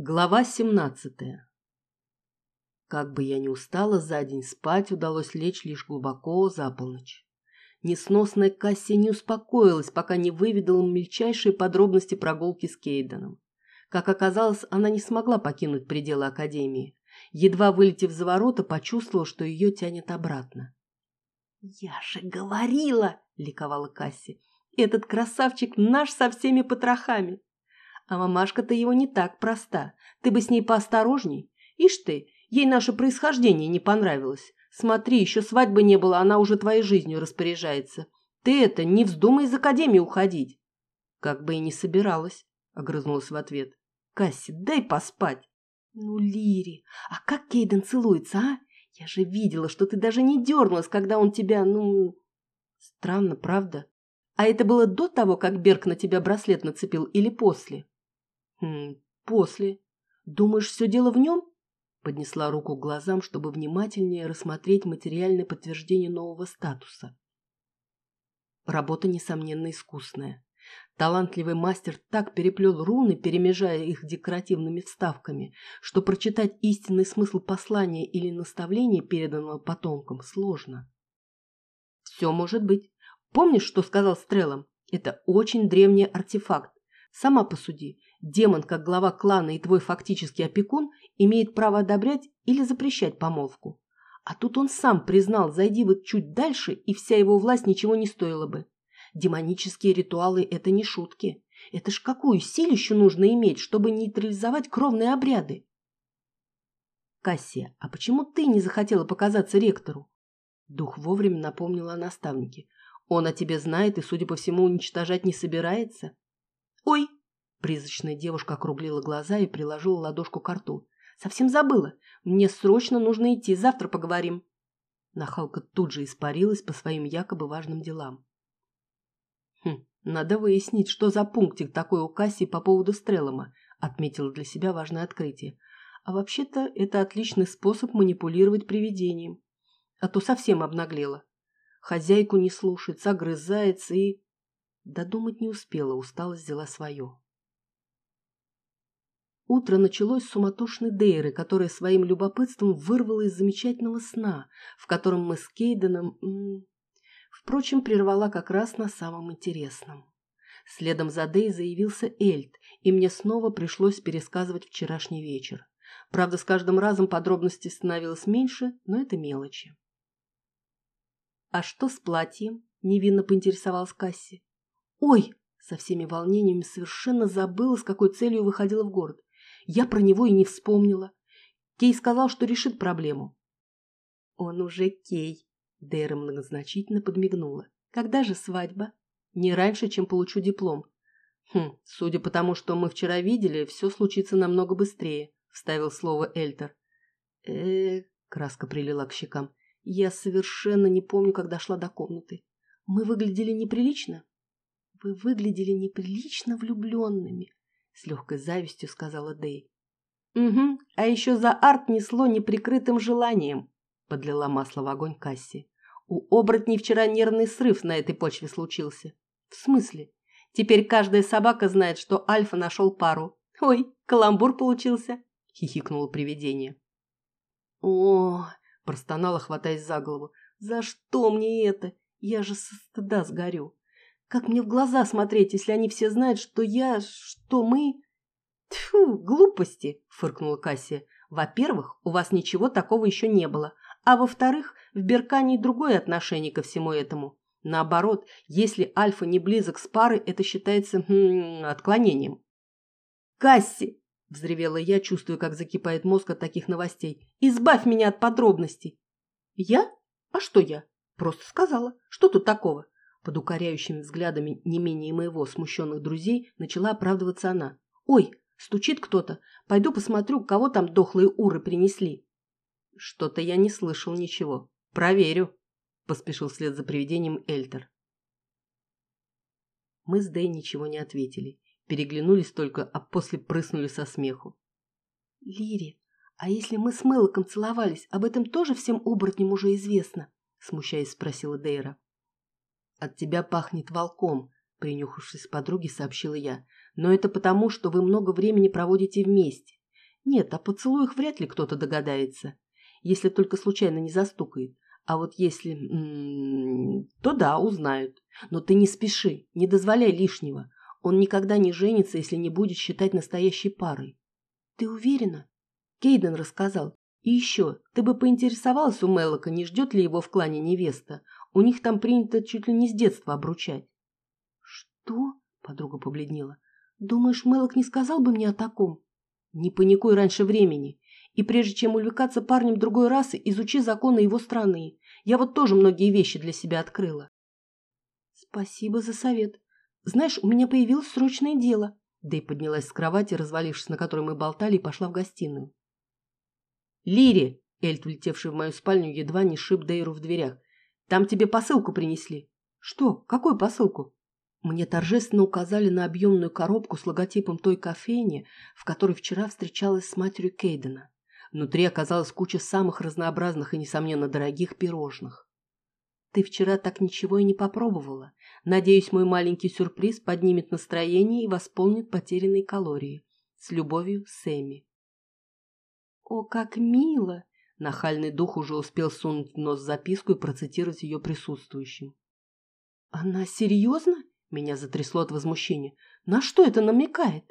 Глава семнадцатая. Как бы я ни устала за день, спать удалось лечь лишь глубоко за полночь. Несносная Кассия не успокоилась, пока не выведала мельчайшие подробности прогулки с Кейденом. Как оказалось, она не смогла покинуть пределы Академии. Едва вылетев за ворота, почувствовала, что ее тянет обратно. «Я же говорила!» — ликовала Касси. «Этот красавчик наш со всеми потрохами!» А мамашка-то его не так проста. Ты бы с ней поосторожней. Ишь ты, ей наше происхождение не понравилось. Смотри, еще свадьбы не было, она уже твоей жизнью распоряжается. Ты это, не вздумай из академии уходить. Как бы и не собиралась, огрызнулась в ответ. Касси, дай поспать. Ну, Лири, а как Кейден целуется, а? Я же видела, что ты даже не дернулась, когда он тебя, ну... Странно, правда? А это было до того, как Берг на тебя браслет нацепил, или после? «Хм, после. Думаешь, все дело в нем?» Поднесла руку к глазам, чтобы внимательнее рассмотреть материальное подтверждение нового статуса. Работа, несомненно, искусная. Талантливый мастер так переплел руны, перемежая их декоративными вставками, что прочитать истинный смысл послания или наставления, переданного потомкам, сложно. Все может быть. Помнишь, что сказал Стрелом? Это очень древний артефакт. Сама посуди. Демон, как глава клана и твой фактический опекун, имеет право одобрять или запрещать помолвку. А тут он сам признал, зайди вот чуть дальше, и вся его власть ничего не стоила бы. Демонические ритуалы – это не шутки. Это ж какую силищу нужно иметь, чтобы нейтрализовать кровные обряды? Кассия, а почему ты не захотела показаться ректору? Дух вовремя напомнил о наставнике. Он о тебе знает и, судя по всему, уничтожать не собирается. Ой, Призрачная девушка округлила глаза и приложила ладошку к рту. «Совсем забыла. Мне срочно нужно идти. Завтра поговорим». Нахалка тут же испарилась по своим якобы важным делам. «Хм, надо выяснить, что за пунктик такой у Кассии по поводу Стрелома», отметила для себя важное открытие. «А вообще-то это отличный способ манипулировать привидением. А то совсем обнаглела. Хозяйку не слушается, огрызается и...» Додумать не успела, усталость взяла свое. Утро началось с суматошной Дейры, которая своим любопытством вырвала из замечательного сна, в котором мы с Кейденом... Впрочем, прервала как раз на самом интересном. Следом за Дей заявился Эльт, и мне снова пришлось пересказывать вчерашний вечер. Правда, с каждым разом подробностей становилось меньше, но это мелочи. «А что с платьем?» – невинно поинтересовалась Касси. «Ой!» – со всеми волнениями совершенно забыла, с какой целью выходила в город. Я про него и не вспомнила. Кей сказал, что решит проблему. Он уже Кей. Дэра многозначительно подмигнула. Когда же свадьба? Не раньше, чем получу диплом. Хм, судя по тому, что мы вчера видели, все случится намного быстрее, вставил слово Эльтер. э краска прилила к щекам. Я совершенно не помню, как дошла до комнаты. Мы выглядели неприлично? Вы выглядели неприлично влюбленными, с легкой завистью сказала Дэй. Угу, а еще за арт несло неприкрытым желанием, подлила масло в огонь Касси. У оборотней вчера нервный срыв на этой почве случился. В смысле? Теперь каждая собака знает, что Альфа нашел пару. Ой, каламбур получился, хихикнуло привидение. О, простонала, хватаясь за голову. За что мне это? Я же со стыда сгорю. Как мне в глаза смотреть, если они все знают, что я... что мы... Тьфу, глупости, фыркнула Кассия. Во-первых, у вас ничего такого еще не было. А во-вторых, в Беркании другое отношение ко всему этому. Наоборот, если Альфа не близок с парой, это считается хм, отклонением. «Касси!» – взревела я, чувствуя, как закипает мозг от таких новостей. «Избавь меня от подробностей!» «Я? А что я?» «Просто сказала. Что тут такого? Под укоряющими взглядами не менее моего смущенных друзей начала оправдываться она. «Ой, стучит кто-то. Пойду посмотрю, кого там дохлые уры принесли». «Что-то я не слышал ничего. Проверю», – поспешил вслед за привидением Эльтер. Мы с Дэй ничего не ответили. Переглянулись только, а после прыснули со смеху. «Лири, а если мы с Мелоком целовались, об этом тоже всем оборотням уже известно?» – смущаясь спросила Дейра. «От тебя пахнет волком», — принюхавшись к подруге, сообщила я. «Но это потому, что вы много времени проводите вместе. Нет, о поцелуях вряд ли кто-то догадается, если только случайно не застукает. А вот если... М -м, то да, узнают. Но ты не спеши, не дозволяй лишнего. Он никогда не женится, если не будет считать настоящей парой. Ты уверена? Кейден рассказал. И еще, ты бы поинтересовалась у Мелока, не ждет ли его в клане невеста. У них там принято чуть ли не с детства обручать. Что? Подруга побледнела. Думаешь, Мелок не сказал бы мне о таком? Не паникуй раньше времени. И прежде чем увлекаться парнем другой расы, изучи законы его страны. Я вот тоже многие вещи для себя открыла. Спасибо за совет. Знаешь, у меня появилось срочное дело. Дэй поднялась с кровати, развалившись, на которой мы болтали, и пошла в гостиную. Лири! Эльт, влетевший в мою спальню, едва не шиб Дейру в дверях. Там тебе посылку принесли. Что? Какую посылку? Мне торжественно указали на объемную коробку с логотипом той кофейни, в которой вчера встречалась с матерью Кейдена. Внутри оказалась куча самых разнообразных и, несомненно, дорогих пирожных. Ты вчера так ничего и не попробовала. Надеюсь, мой маленький сюрприз поднимет настроение и восполнит потерянные калории. С любовью, Сэмми. О, как мило! Нахальный дух уже успел сунуть в нос записку и процитировать ее присутствующим. Она серьезно? Меня затрясло от возмущения. На что это намекает?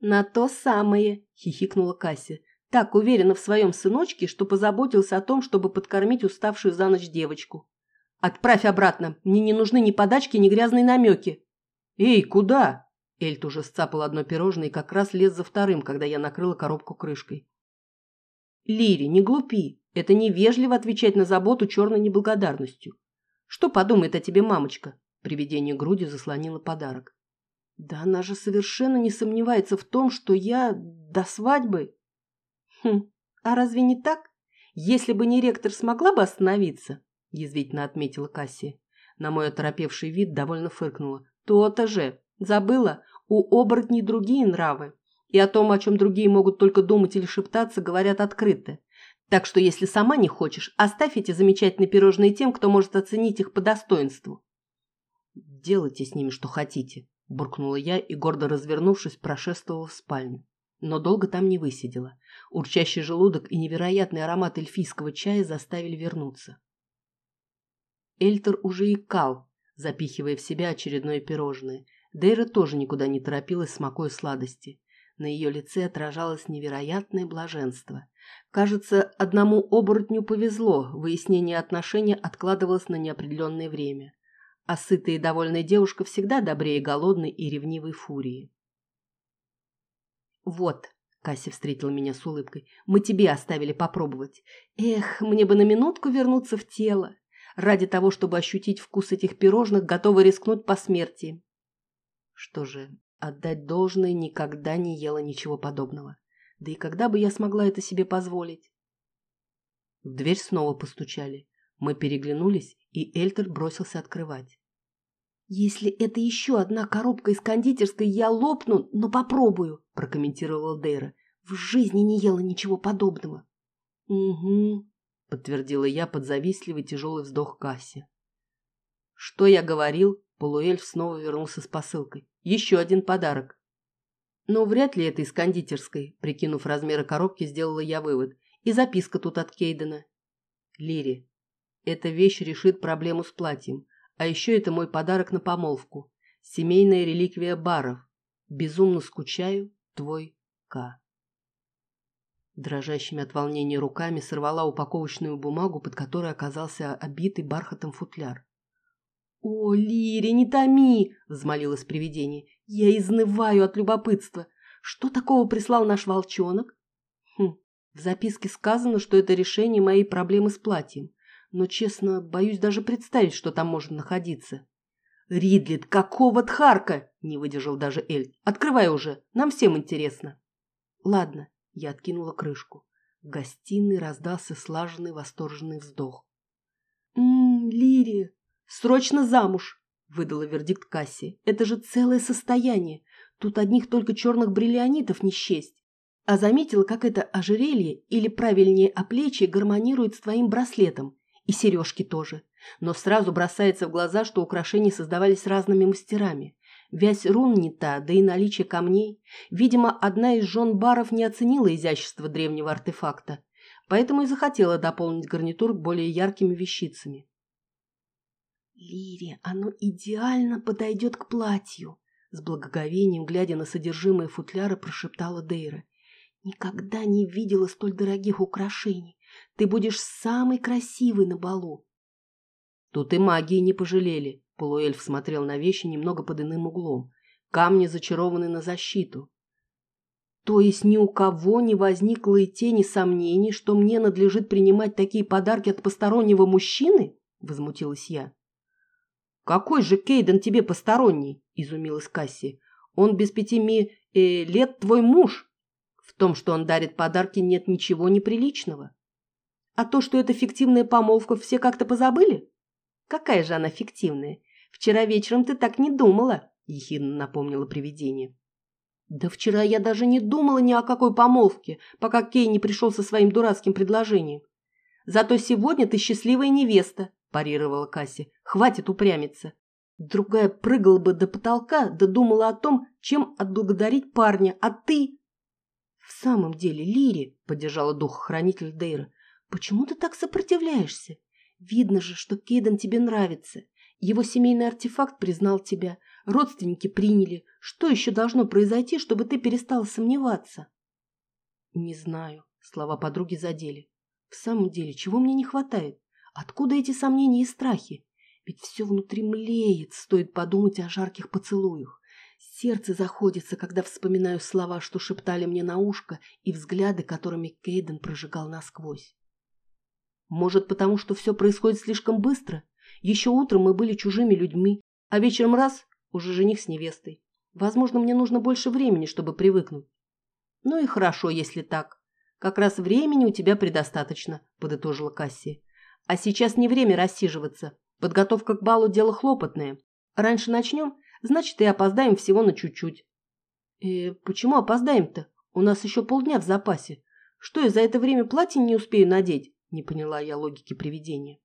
На то самое, хихикнула Кася. Так уверена в своем сыночке, что позаботился о том, чтобы подкормить уставшую за ночь девочку. Отправь обратно. Мне не нужны ни подачки, ни грязные намеки. Эй, куда? Эльт уже сцапал одно пирожное и как раз лез за вторым, когда я накрыла коробку крышкой. Лири, не глупи. Это невежливо отвечать на заботу черной неблагодарностью. Что подумает о тебе мамочка? Привидение груди заслонило подарок. Да она же совершенно не сомневается в том, что я до свадьбы... Хм, а разве не так? Если бы не ректор смогла бы остановиться, язвительно отметила Кассия. На мой оторопевший вид довольно фыркнула. То-то же. Забыла, у оборотней другие нравы. И о том, о чем другие могут только думать или шептаться, говорят открыто. Так что, если сама не хочешь, оставь эти замечательные пирожные тем, кто может оценить их по достоинству. «Делайте с ними, что хотите», – буркнула я и, гордо развернувшись, прошествовала в спальню. Но долго там не высидела. Урчащий желудок и невероятный аромат эльфийского чая заставили вернуться. Эльтер уже икал, запихивая в себя очередное пирожное. Дейра тоже никуда не торопилась, смакуя сладости. На ее лице отражалось невероятное блаженство. Кажется, одному оборотню повезло, выяснение отношений откладывалось на неопределенное время а сытая и довольная девушка всегда добрее голодной и ревнивой фурии. «Вот», — Кася встретила меня с улыбкой, — «мы тебе оставили попробовать. Эх, мне бы на минутку вернуться в тело. Ради того, чтобы ощутить вкус этих пирожных, готова рискнуть по смерти». Что же, отдать должное никогда не ела ничего подобного. Да и когда бы я смогла это себе позволить? В дверь снова постучали. Мы переглянулись, и Эльтер бросился открывать. «Если это еще одна коробка из кондитерской, я лопну, но попробую», – прокомментировала Дейра. «В жизни не ела ничего подобного». «Угу», – подтвердила я под завистливый тяжелый вздох Касси. «Что я говорил?» – полуэльф снова вернулся с посылкой. «Еще один подарок». «Но вряд ли это из кондитерской», – прикинув размеры коробки, сделала я вывод. «И записка тут от Кейдена». «Лири, эта вещь решит проблему с платьем. А еще это мой подарок на помолвку. Семейная реликвия баров. Безумно скучаю, твой К. Дрожащими от волнения руками сорвала упаковочную бумагу, под которой оказался обитый бархатом футляр. «О, Лири, не томи!» – взмолилось привидение. «Я изнываю от любопытства. Что такого прислал наш волчонок?» «Хм, в записке сказано, что это решение моей проблемы с платьем но, честно, боюсь даже представить, что там может находиться. «Ридлит, какого тхарка?» – не выдержал даже Эль. «Открывай уже, нам всем интересно». «Ладно», – я откинула крышку. В гостиной раздался слаженный восторженный вздох. «Ммм, Лирия, срочно замуж!» – выдала вердикт Касси. «Это же целое состояние. Тут одних только черных бриллианитов не счесть. А заметила, как это ожерелье, или правильнее оплечье, гармонирует с твоим браслетом. И сережки тоже. Но сразу бросается в глаза, что украшения создавались разными мастерами. Вязь рун не та, да и наличие камней. Видимо, одна из жен баров не оценила изящество древнего артефакта, поэтому и захотела дополнить гарнитур более яркими вещицами. «Лире, оно идеально подойдет к платью», — с благоговением, глядя на содержимое футляра, прошептала Дейра. «Никогда не видела столь дорогих украшений. Ты будешь самый красивый на балу». Тут и магии не пожалели. Полуэльф смотрел на вещи немного под иным углом. Камни зачарованы на защиту. То есть ни у кого не возникло и тени сомнений, что мне надлежит принимать такие подарки от постороннего мужчины? Возмутилась я. «Какой же Кейден тебе посторонний?» – изумилась Касси. «Он без пяти ми э, лет твой муж. В том, что он дарит подарки, нет ничего неприличного. А то, что это фиктивная помолвка, все как-то позабыли? Какая же она фиктивная? Вчера вечером ты так не думала», – ехидно напомнила привидение. «Да вчера я даже не думала ни о какой помолвке, пока Кей не пришел со своим дурацким предложением. Зато сегодня ты счастливая невеста, парировала Касси. «Хватит упрямиться!» Другая прыгала бы до потолка, да думала о том, чем отблагодарить парня, а ты... «В самом деле, Лири», — поддержала дух-хранитель Дейра, — «почему ты так сопротивляешься? Видно же, что Кейден тебе нравится. Его семейный артефакт признал тебя, родственники приняли. Что еще должно произойти, чтобы ты перестала сомневаться?» «Не знаю», — слова подруги задели. «В самом деле, чего мне не хватает? Откуда эти сомнения и страхи? Ведь все внутри млеет, стоит подумать о жарких поцелуях. Сердце заходится, когда вспоминаю слова, что шептали мне на ушко, и взгляды, которыми Кейден прожигал насквозь. Может, потому что все происходит слишком быстро? Еще утром мы были чужими людьми, а вечером раз – уже жених с невестой. Возможно, мне нужно больше времени, чтобы привыкнуть. Ну и хорошо, если так. Как раз времени у тебя предостаточно, подытожила Кассия. А сейчас не время рассиживаться. Подготовка к балу – дело хлопотное. Раньше начнем, значит, и опоздаем всего на чуть-чуть. Э, почему опоздаем-то? У нас еще полдня в запасе. Что, я за это время платье не успею надеть? Не поняла я логики привидения.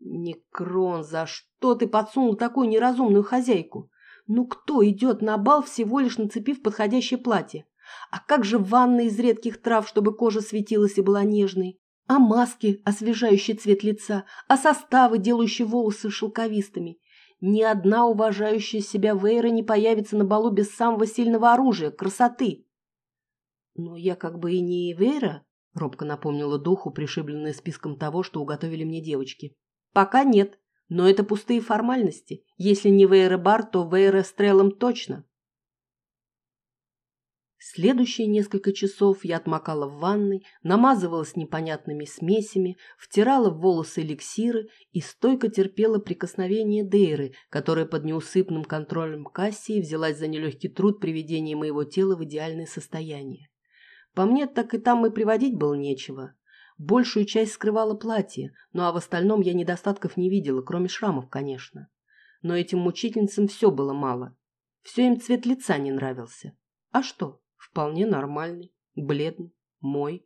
Некрон, за что ты подсунул такую неразумную хозяйку? Ну кто идет на бал, всего лишь нацепив подходящее платье? А как же ванна из редких трав, чтобы кожа светилась и была нежной? А маски, освежающие цвет лица, а составы, делающие волосы шелковистыми. Ни одна уважающая себя Вейра не появится на балу без самого сильного оружия – красоты. Но я как бы и не Вейра, робко напомнила духу, пришибленная списком того, что уготовили мне девочки. Пока нет, но это пустые формальности. Если не Вейра Бар, то Вейра Стрелом точно. Следующие несколько часов я отмокала в ванной, намазывалась непонятными смесями, втирала в волосы эликсиры и стойко терпела прикосновение Дейры, которая под неусыпным контролем Кассии взялась за нелегкий труд приведения моего тела в идеальное состояние. По мне, так и там и приводить было нечего. Большую часть скрывало платье, ну а в остальном я недостатков не видела, кроме шрамов, конечно. Но этим мучительницам все было мало. Все им цвет лица не нравился. А что? Вполне нормальный, бледный, мой.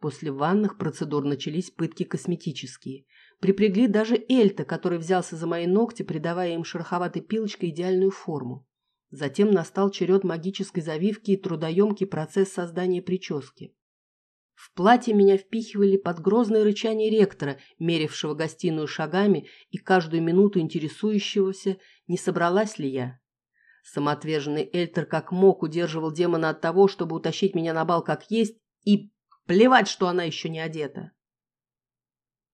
После ванных процедур начались пытки косметические. Припрягли даже Эльта, который взялся за мои ногти, придавая им шероховатой пилочкой идеальную форму. Затем настал черед магической завивки и трудоемкий процесс создания прически. В платье меня впихивали под грозное рычание ректора, мерившего гостиную шагами и каждую минуту интересующегося, не собралась ли я. Самоотверженный Эльтер как мог удерживал демона от того, чтобы утащить меня на бал как есть, и плевать, что она еще не одета.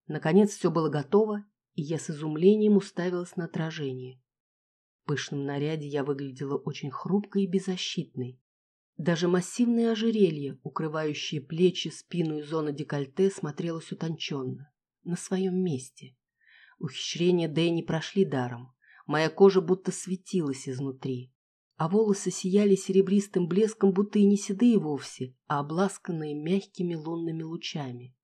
Наконец все было готово, и я с изумлением уставилась на отражение. В пышном наряде я выглядела очень хрупкой и беззащитной. Даже массивное ожерелье, укрывающее плечи, спину и зону декольте, смотрелось утонченно, на своем месте. Ухищрения Дэй прошли даром. Моя кожа будто светилась изнутри, а волосы сияли серебристым блеском, будто и не седые вовсе, а обласканные мягкими лунными лучами.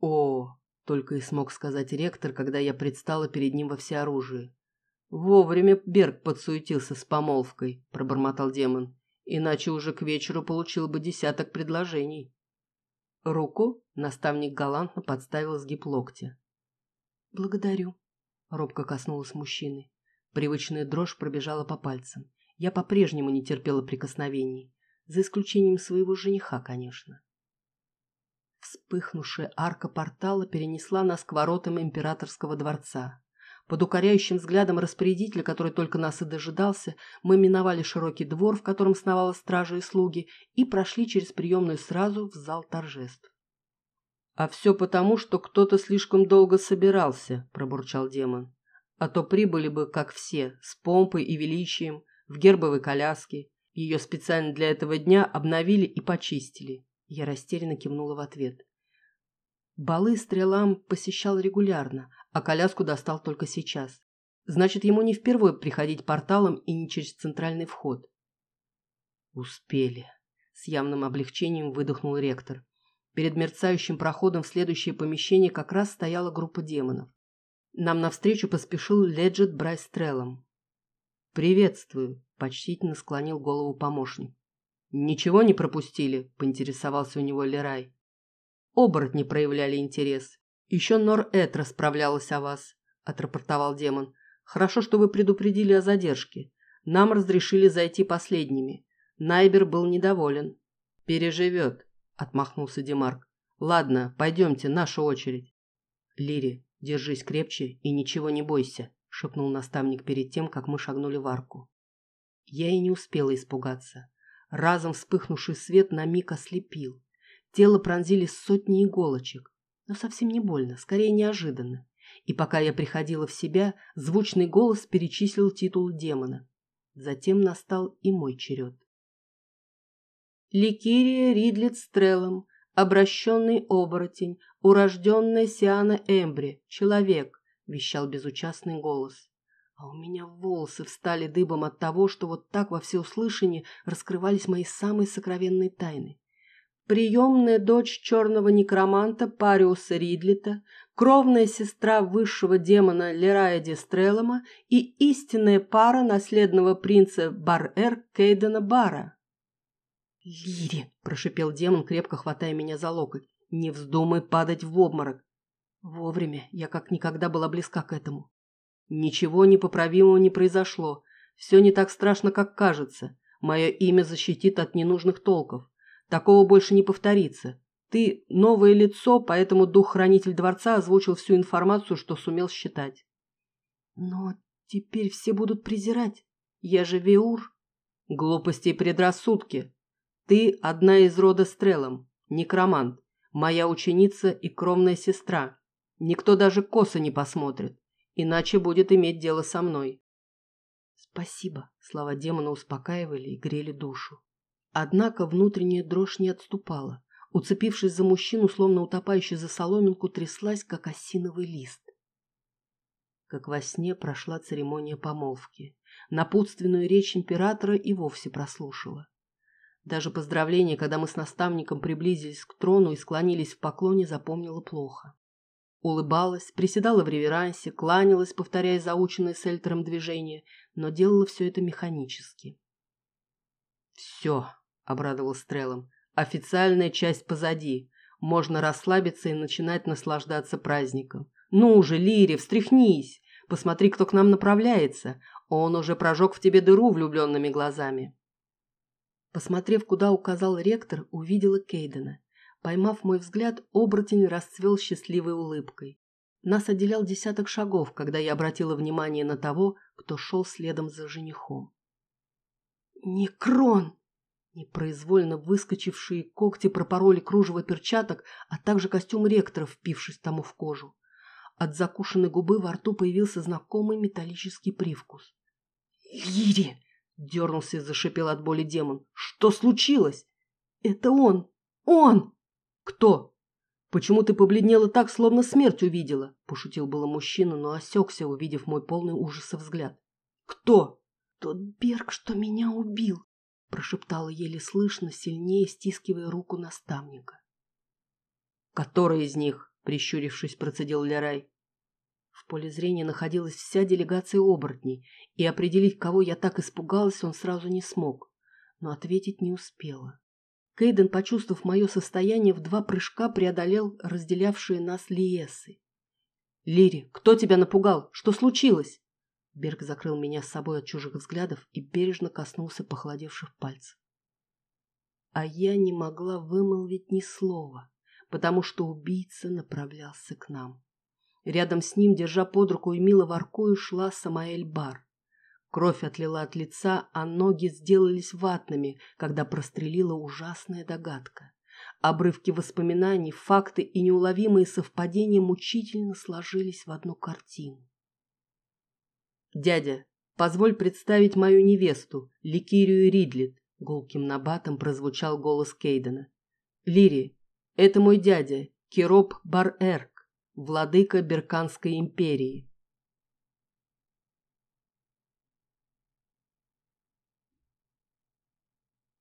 «О!» — только и смог сказать ректор, когда я предстала перед ним во всеоружии. «Вовремя Берг подсуетился с помолвкой», — пробормотал демон. «Иначе уже к вечеру получил бы десяток предложений». Руку наставник галантно подставил сгиб локтя. «Благодарю», робко коснулась мужчины. Привычная дрожь пробежала по пальцам. Я по-прежнему не терпела прикосновений. За исключением своего жениха, конечно. Вспыхнувшая арка портала перенесла нас к воротам императорского дворца. Под укоряющим взглядом распорядителя, который только нас и дожидался, мы миновали широкий двор, в котором сновала стража и слуги, и прошли через приемную сразу в зал торжеств. «А все потому, что кто-то слишком долго собирался», – пробурчал демон. «А то прибыли бы, как все, с помпой и величием, в гербовой коляске. Ее специально для этого дня обновили и почистили». Я растерянно кивнула в ответ. Балы стрелам посещал регулярно, а коляску достал только сейчас. Значит, ему не впервые приходить порталом и не через центральный вход. «Успели», — с явным облегчением выдохнул ректор. Перед мерцающим проходом в следующее помещение как раз стояла группа демонов. Нам навстречу поспешил Леджет Брайс Треллом. «Приветствую», — почтительно склонил голову помощник. «Ничего не пропустили?» — поинтересовался у него Лерай. «Оборотни проявляли интерес. Еще Нор-Эт расправлялась о вас», — отрапортовал демон. «Хорошо, что вы предупредили о задержке. Нам разрешили зайти последними. Найбер был недоволен. Переживет отмахнулся Демарк. Ладно, пойдемте, наша очередь. Лири, держись крепче и ничего не бойся, шепнул наставник перед тем, как мы шагнули в арку. Я и не успела испугаться. Разом вспыхнувший свет на миг ослепил. Тело пронзили сотни иголочек, но совсем не больно, скорее неожиданно. И пока я приходила в себя, звучный голос перечислил титул демона. Затем настал и мой черед. Ликирия Ридлет Стрелом, обращенный оборотень, урожденная Сиана Эмбри, человек, вещал безучастный голос. А у меня волосы встали дыбом от того, что вот так во всеуслышание раскрывались мои самые сокровенные тайны. Приемная дочь черного некроманта Париуса Ридлета, кровная сестра высшего демона Лерая Дестрелома и истинная пара наследного принца Бар-Эр Кейдена Бара. «Лири!» – прошипел демон, крепко хватая меня за локоть. «Не вздумай падать в обморок!» Вовремя я как никогда была близка к этому. Ничего непоправимого не произошло. Все не так страшно, как кажется. Мое имя защитит от ненужных толков. Такого больше не повторится. Ты новое лицо, поэтому дух-хранитель дворца озвучил всю информацию, что сумел считать. Но теперь все будут презирать. Я же Веур. Глупости и предрассудки. Ты одна из рода Стрелом, некромант, моя ученица и кровная сестра. Никто даже косо не посмотрит, иначе будет иметь дело со мной. Спасибо, слова демона успокаивали и грели душу. Однако внутренняя дрожь не отступала. Уцепившись за мужчину, словно утопающий за соломинку, тряслась, как осиновый лист. Как во сне прошла церемония помолвки. Напутственную речь императора и вовсе прослушала. Даже поздравление, когда мы с наставником приблизились к трону и склонились в поклоне, запомнила плохо. Улыбалась, приседала в реверансе, кланялась, повторяя заученные с Эльтером движения, но делала все это механически. «Все», — обрадовал Стрелом, — «официальная часть позади. Можно расслабиться и начинать наслаждаться праздником. Ну уже, Лири, встряхнись! Посмотри, кто к нам направляется. Он уже прожег в тебе дыру влюбленными глазами». Посмотрев, куда указал ректор, увидела Кейдена. Поймав мой взгляд, оборотень расцвел счастливой улыбкой. Нас отделял десяток шагов, когда я обратила внимание на того, кто шел следом за женихом. «Некрон!» Непроизвольно выскочившие когти пропороли кружево перчаток, а также костюм ректора, впившись тому в кожу. От закушенной губы во рту появился знакомый металлический привкус. «Лири!» Дернулся и зашипел от боли демон. «Что случилось?» «Это он! Он!» «Кто?» «Почему ты побледнела так, словно смерть увидела?» Пошутил было мужчина, но осекся, увидев мой полный ужаса взгляд. «Кто?» «Тот Берг, что меня убил!» Прошептала еле слышно, сильнее стискивая руку наставника. «Который из них?» Прищурившись, процедил Лерай. В поле зрения находилась вся делегация оборотней, и определить, кого я так испугалась, он сразу не смог. Но ответить не успела. Кейден, почувствовав мое состояние, в два прыжка преодолел разделявшие нас лиесы. «Лири, кто тебя напугал? Что случилось?» Берг закрыл меня с собой от чужих взглядов и бережно коснулся похолодевших пальцев. А я не могла вымолвить ни слова, потому что убийца направлялся к нам. Рядом с ним, держа под руку и мило воркую, шла Самаэль Бар. Кровь отлила от лица, а ноги сделались ватными, когда прострелила ужасная догадка. Обрывки воспоминаний, факты и неуловимые совпадения мучительно сложились в одну картину. «Дядя, позволь представить мою невесту, Ликирию Ридлит», — гулким набатом прозвучал голос Кейдена. «Лири, это мой дядя, Кироп Бар-Эрк, владыка Берканской империи.